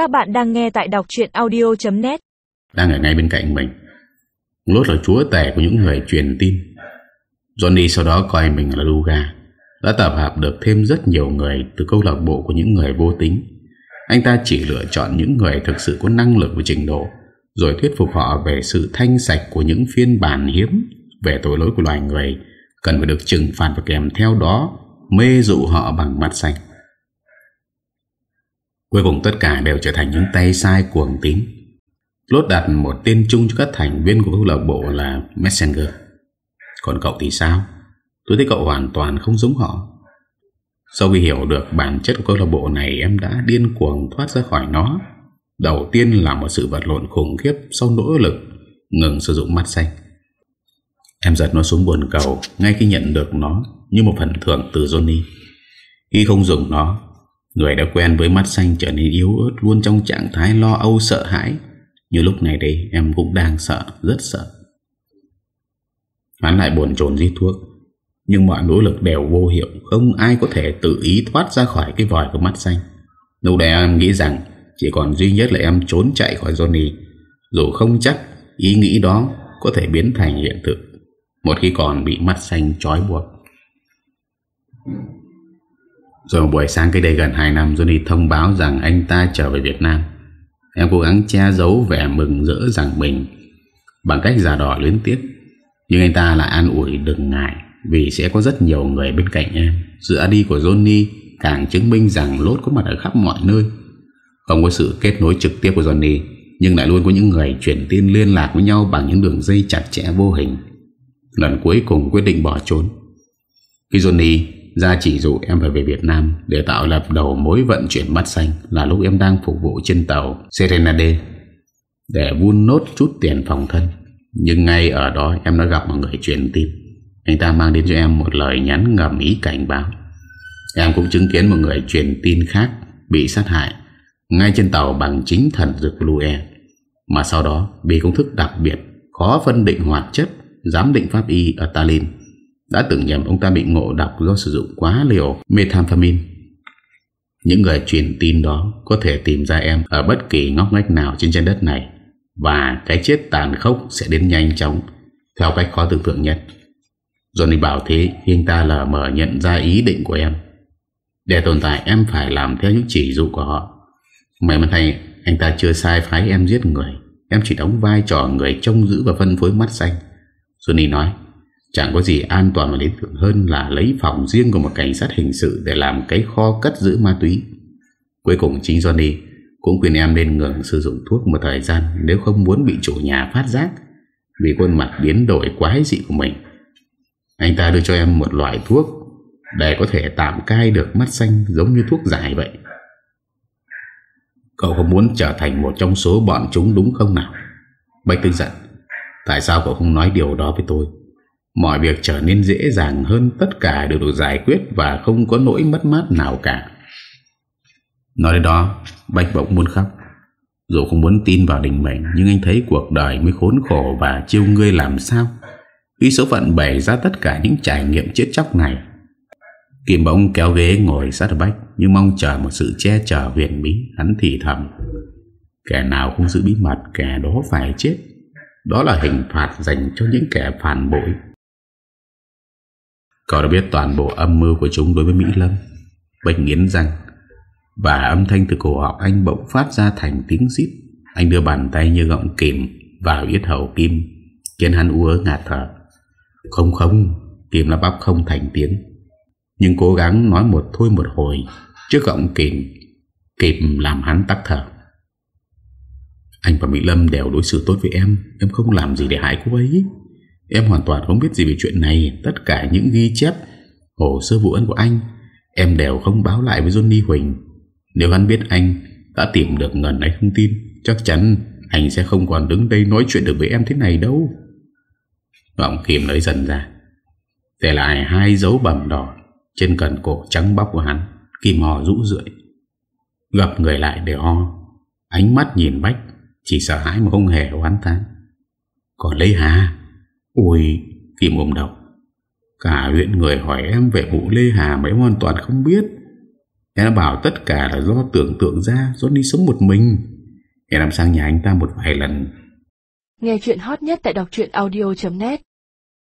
Các bạn đang nghe tại đọc chuyện audio.net Đang ở ngay bên cạnh mình. Lốt là chúa tể của những người truyền tin. Johnny sau đó coi mình là Luga. Đã tập hợp được thêm rất nhiều người Từ câu lạc bộ của những người vô tính. Anh ta chỉ lựa chọn những người thực sự có năng lực và trình độ, Rồi thuyết phục họ về sự thanh sạch của những phiên bản hiếm Về tội lỗi của loài người Cần phải được trừng phạt và kèm theo đó Mê dụ họ bằng mắt sạch Cuối cùng tất cả đều trở thành những tay sai cuồng tín. Lốt đặt một tên chung cho các thành viên của câu lạc bộ là Messenger. Còn cậu thì sao? Tôi thấy cậu hoàn toàn không giống họ. Sau khi hiểu được bản chất của câu lạc bộ này, Em đã điên cuồng thoát ra khỏi nó. Đầu tiên là một sự vật lộn khủng khiếp Sau nỗ lực ngừng sử dụng mắt xanh. Em giật nó xuống buồn cầu Ngay khi nhận được nó Như một phần thưởng từ Johnny. Khi không dùng nó Người đã quen với mắt xanh trở nên yếu ớt Luôn trong trạng thái lo âu sợ hãi. Như lúc này đây, em cũng đang sợ, Rất sợ. Hắn lại buồn trồn di thuốc. Nhưng mọi nỗ lực đều vô hiệu, Không ai có thể tự ý thoát ra khỏi Cái vòi của mắt xanh. Lúc đấy em nghĩ rằng, Chỉ còn duy nhất là em trốn chạy khỏi Johnny. Dù không chắc, ý nghĩ đó Có thể biến thành hiện thực, Một khi còn bị mắt xanh trói buộc rồi một buổi sáng cái đây gần 2 năm, Johnny thông báo rằng anh ta trở về Việt Nam. Em cố gắng che giấu vẻ mừng rỡ rằng mình Bằng cách giả đỏ luyến tiếc. Nhưng anh ta lại an ủi đừng ngại, Vì sẽ có rất nhiều người bên cạnh em. Sự đi của Johnny càng chứng minh rằng Lốt có mặt ở khắp mọi nơi. Không có sự kết nối trực tiếp của Johnny, Nhưng lại luôn có những người chuyển tin liên lạc với nhau Bằng những đường dây chặt chẽ vô hình. Lần cuối cùng quyết định bỏ trốn. Khi Johnny gia chỉ dụ em phải về Việt Nam để tạo lập đầu mối vận chuyển mắt xanh là lúc em đang phục vụ trên tàu Serenade để vun nốt chút tiền phòng thân. Nhưng ngay ở đó em đã gặp một người truyền tin. Anh ta mang đến cho em một lời nhắn ngầm ý cảnh báo. Em cũng chứng kiến một người truyền tin khác bị sát hại ngay trên tàu bằng chính thần dược Blue Air. Mà sau đó bị công thức đặc biệt, khó phân định hoạt chất, giám định pháp y ở Tallinn đã từng nhầm ông ta bị ngộ độc do sử dụng quá liều methamphetamine. Những người truyền tin đó có thể tìm ra em ở bất kỳ ngóc ngách nào trên trái đất này, và cái chết tàn khốc sẽ đến nhanh chóng, theo cách khó tưởng tượng nhất. Johnny bảo thế khi anh ta lờ mờ nhận ra ý định của em. Để tồn tại, em phải làm theo những chỉ dụ của họ. May mắn thay, anh ta chưa sai phái em giết người. Em chỉ đóng vai trò người trông giữ và phân phối mắt xanh. Johnny nói Chẳng có gì an toàn và lý tưởng hơn là lấy phòng riêng của một cảnh sát hình sự để làm cái kho cất giữ ma túy. Cuối cùng, chính Johnny cũng khuyên em nên ngừng sử dụng thuốc một thời gian nếu không muốn bị chủ nhà phát giác vì khuôn mặt biến đổi quái dị của mình. Anh ta đưa cho em một loại thuốc để có thể tạm cai được mắt xanh giống như thuốc giải vậy. Cậu không muốn trở thành một trong số bọn chúng đúng không nào? Bạch tư giận. Tại sao cậu không nói điều đó với tôi? Mọi việc trở nên dễ dàng hơn, Tất cả đều được giải quyết Và không có nỗi mất mát nào cả. Nói đến đó Bạch bỗng muốn khóc. Dù không muốn tin vào định mệnh, Nhưng anh thấy cuộc đời mới khốn khổ Và chiêu ngươi làm sao? Khi số phận bày ra tất cả những trải nghiệm chết chóc này, Kim bỗng kéo ghế ngồi sát Bách, Nhưng mong chờ một sự che chở huyền bí. Hắn thì thầm, Kẻ nào không giữ bí mật, Kẻ đó phải chết. Đó là hình phạt dành cho những kẻ phản bội. Cậu đã biết toàn bộ âm mưu của chúng đối với Mỹ Lâm. Bạch nghiến răng Và âm thanh từ cổ họng anh bỗng phát ra thành tiếng xít. Anh đưa bàn tay như gọng kìm vào yết hầu Kim, Khiến hắn ua ngạt thở. Không không, Kim là bắp không thành tiếng. Nhưng cố gắng nói một thôi một hồi, Trước gọng kìm Kìm làm hắn tắc thở. Anh và Mỹ Lâm đều đối xử tốt với em Em không làm gì để hại cô ấy. Em hoàn toàn không biết gì về chuyện này. Tất cả những ghi chép Hồ sơ vụ án của anh, Em đều không báo lại với Johnny Huỳnh. Nếu hắn biết anh đã tìm được ngần ấy thông tin, Chắc chắn anh sẽ không còn đứng đây nói chuyện được với em thế này đâu. Vọng Kim nói dần ra. Để lại hai dấu bầm đỏ Trên cần cổ trắng bóc của hắn, Kim hò rũ rượi. Gặp người lại để ho Ánh mắt nhìn Bách, Chỉ sợ hãi mà không hề oán thán. Còn lấy Hà? Ôi Kim ôm đầu Cả huyện người hỏi em về vụ Lê Hà Mấy hoàn toàn không biết. Em bảo tất cả là do tưởng tượng ra Johnny sống một mình. Em làm sang nhà anh ta một vài lần. Nghe chuyện hot nhất tại đọc audio.net